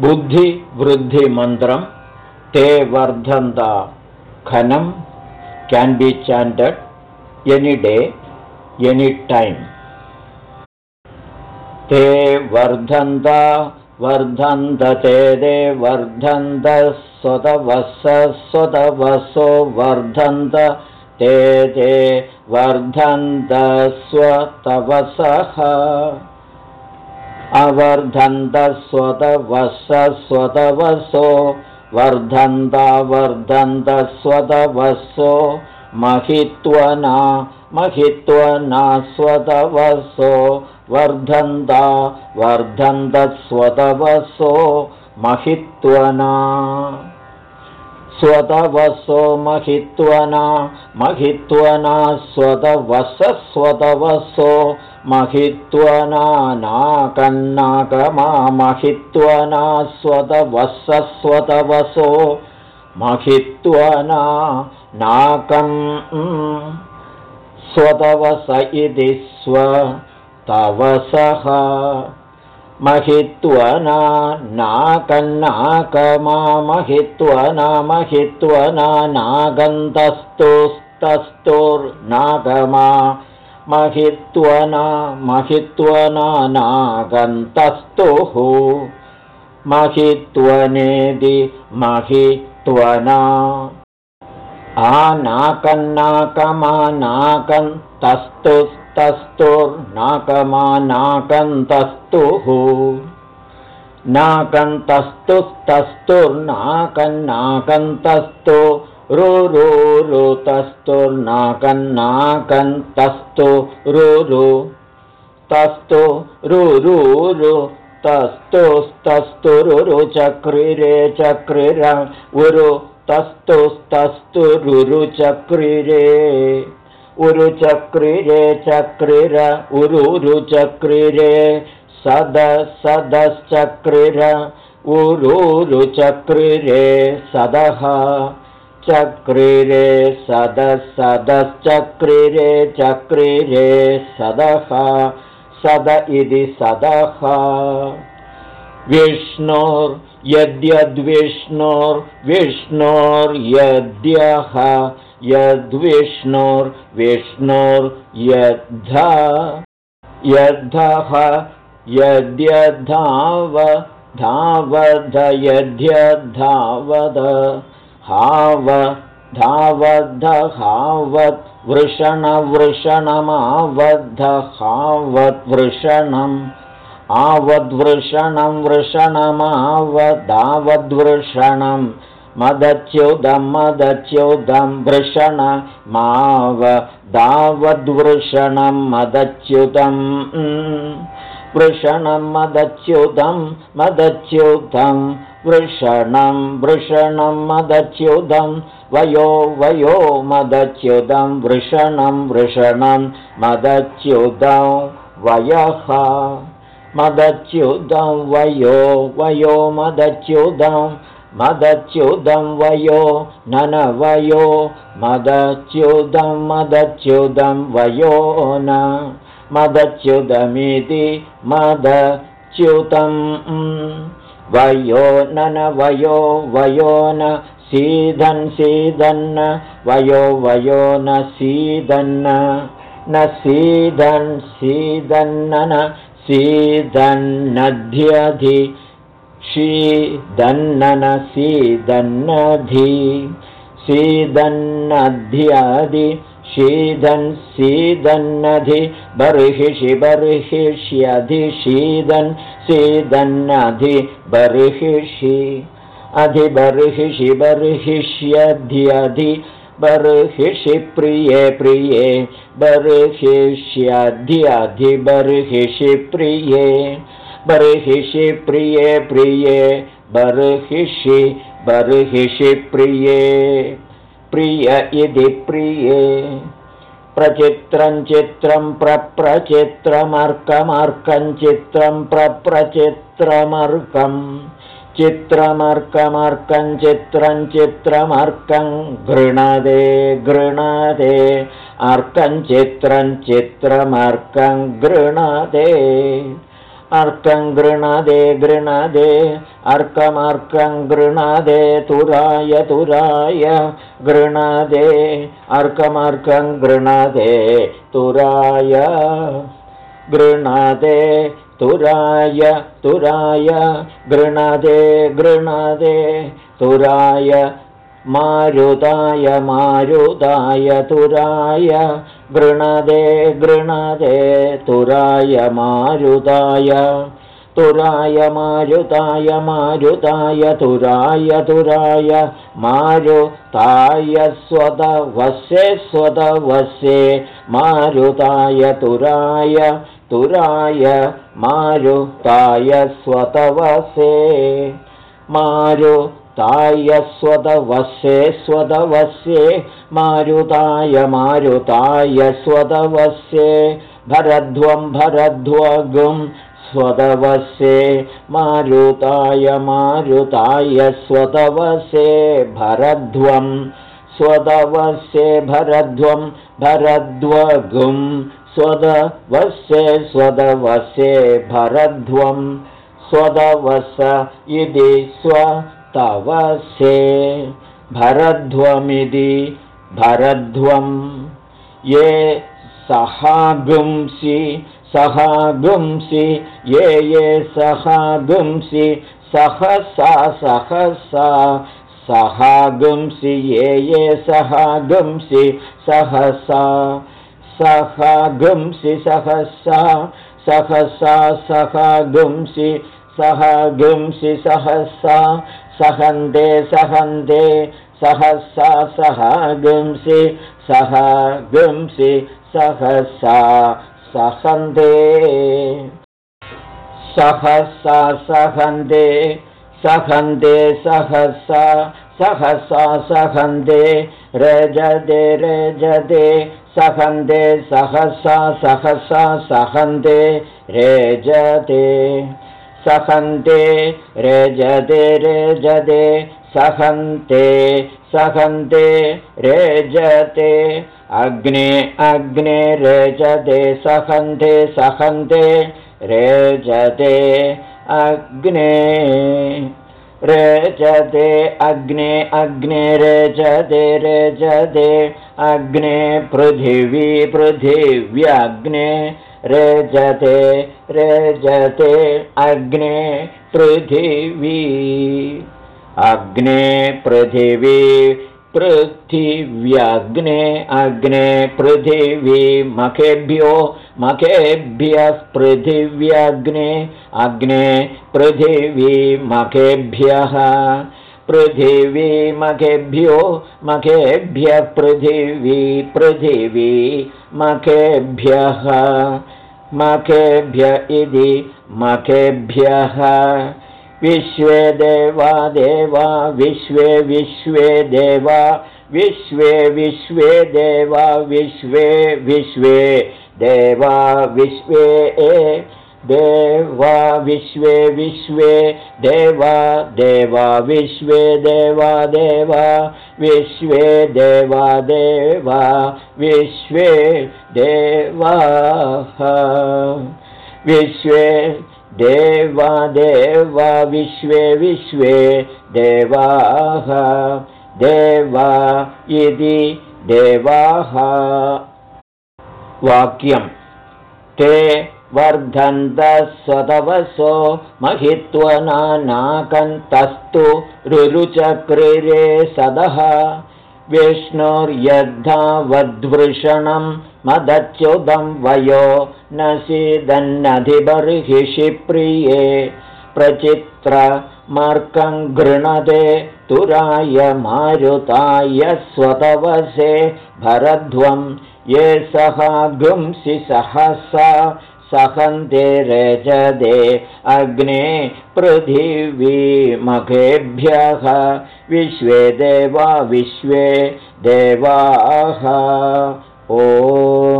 बुद्धिवृद्धिमन्त्रं ते वर्धन्त खनं can be changed any day any time ते वर्धन्त वर्धन्त ते दे वर्धन्त स्वतवस स्वतवसो वर्धन्त ते ते वर्धन्त स्वतवसः अवर्धन्त स्वतवस वर्धन्त वर्धन्त स्वतवसो महित्वना महित्वना स्वतवसो वर्धन्ता वर्धन्तस्वतवसो महित्वना स्वतवसो महित्वना महित्वना स्वतवसस्वतवसो महित्वना नाकन्नाकमा महित्वना स्वतवसस्वतवसो महित्वना नाकम् स्वतवस इति स्व तवसः महित्वना नाकन्नाकमा महित्वना महित्वना नागन्तस्तुस्तस्तुर्नागमा महित्वना महित्वना नागन्तस्तुः महित्वनेदि महित्वना आनाकन्नाकमा नाकन्तस्तुस् तस्तुर्नाकमानाकन्तस्तुः नाकन्तस्तुस्तस्तुर्नाकन्नाकन्तस्तु रुरुरुतस्तुर्नाकन्नाकन्तस्तु रुरु तस्तु रुरुरु तस्तुस्तस्तुरुरु चक्रिरे उरु। तस्तुस्तस्तुरुरुचक्रिरे उरुचक्रिरे चक्रिर उरुरुचक्रिरे सद सदश्चक्रिर उरुरुचक्रिरे सदः चक्रिरे सद सदश्चक्रिरे चक्रिरे सदः सद इति सदः। विष्णोर्यद्यद्विष्णोर्विष्णोर्यद्यः यद्विष्णोर्विष्णोर्यद्धा यद्धः यद्यद्धाव धावध यद्यद्धावद हाव धावद्ध हावत् वृषणवृषणमावद्ध हावद्वृषणम् आवद्वृषणं वृषणमावदावद्वृषणम् मदच्युदं मदच्युदं वृषण माव दावद्वृषणं मदच्युतं। वृषणं मदच्युतं मदच्युतं। वृषणं वृषणं मदच्युदं वयो वयो मदच्युदं वृषणं वृषणं मदच्युदं वयः मदच्युदं वयो वयो मदच्युदं मदच्युदं वयो ननवयो मदच्युदं मदच्युदं वयो न। मदच्युदमिति मदच्युतं। वयो ननवयो वयो न सीदन् सीदन्न वयो वयो न सीदन्न न। सीदन् सीदन्न सीदन्नध्यधि शीदन्ननसी दन्नधि सीदन्नध्यादि शीदन् सीदन्नधि बर्हिषि बर्हिष्यधि शीदन् सीदन्नधि बर्हिषि अधि बर्हिषि बर्हिष्यध्यधि बर्हिषि प्रिये प्रिये बर्हिष्यध्यधि बर्हिषि प्रिये बर्हिषि प्रिये प्रिये बर्हिषि बर्हिषि प्रिये। प्रिय इति प्रिये। प्रचित्रं चित्रं प्रप्रचित्रमर्कमर्कं चित्रं प्रप्रचित्रमर्कं चित्रमर्कमर्कं चित्रं चित्रमर्कं गृणदे गृणदे अर्कं चित्रं चित्रमर्कं गृणदे अर्कं गृणदे गृणदे अर्कमर्कं गृणदे तुराय तुराय गृणदे अर्कमर्कं गृणदे तुराय गृणदे तुराय तुराय गृणदे गृणदे तुराय मारुताय मारुताय तुराय गृणदे गृणदे तुराय मारुताय तुराय मारुताय मारुताय तुराय तुराय मारुताय स्वतवस्ये स्वतवस्ये मारुताय तुराय तुराय मारुताय स्वतवसे मारुताय स्वतवसे स्वतवस्ये मारुताय मारुताय स्वतवस्ये भरध्वं भरध्वगुं स्वतवस्ये मारुताय मारुताय स्वतवसे भरध्वं स्वतवस्ये भरध्वं भरध्वगुं स्वदवस्ये स्वदवस्ये भरध्वं स्वदवस इति स्वतवसे भरध्वमिति भरध्वं। ये सहागुंसि सहागुंसि ये ये सहागुंसि सहसा सहसा सहागुंसि ये ये सहागुंसि सहसा सहागुंसि सहसा सहसा सहागुंसि सहागुंसि सहसा सहन्ते सहन्ते सहसा सहागुंसि सहागुंसि सहसा सहन्ते। सहसा सहन्ते सहन्ते सहसा सहसा सहन्ते रजते रजते सहन्ते सहसा सहसा सहन्ते रेजते सहन्ते रेजते रेजते सहन्ते सहन्ते रेजते अग्ने अग्ने रेजते सहन्ते सहन्ते रेजते अग्ने रेचते अग्ने अग्ने रेचते रेचते अग्ने पृथिवी पृथिव्यग्ने रेचते रेचते अग्ने पृथिवी अग्ने पृथिवी पृथिव्यग्ने अग्ने पृथिवी मखेभ्यो मखेभ्यः पृथिव्यग्ने अग्ने पृथिवी मखेभ्यः पृथिवी मखेभ्यो मखेभ्यः पृथिवी पृथिवी मखेभ्यः मखेभ्य इति मखेभ्यः विश्वे देवा देवा विश्वे विश्वे देवा विश्वे विश्वे देवा विश्वे विश्वे देवा विश्वे देवा विश्वे विश्वे देवा देवा विश्वे देवा देवा विश्वे देवा देवा विश्वे देवाः विश्वे देवा देवा विश्वे विश्वे देवाः। देवा इति देवाः। वाक्यं ते वर्धन्तः स्वतवसो महित्वनानाकन्तस्तु रुरुचक्रिरे सदः। विष्णुर्यद्धावद्वृषणं मदच्युतं वयो न सीदन्नधिबर्हिषि प्रिये प्रचित्रमर्कं गृणते तुराय मारुताय स्वतवसे भरध्वं ये सहागुंसि सहसा सहन्ते रजदे अग्ने पृथिवीमघेभ्यः विश्वे देवा विश्वे देवाः ओ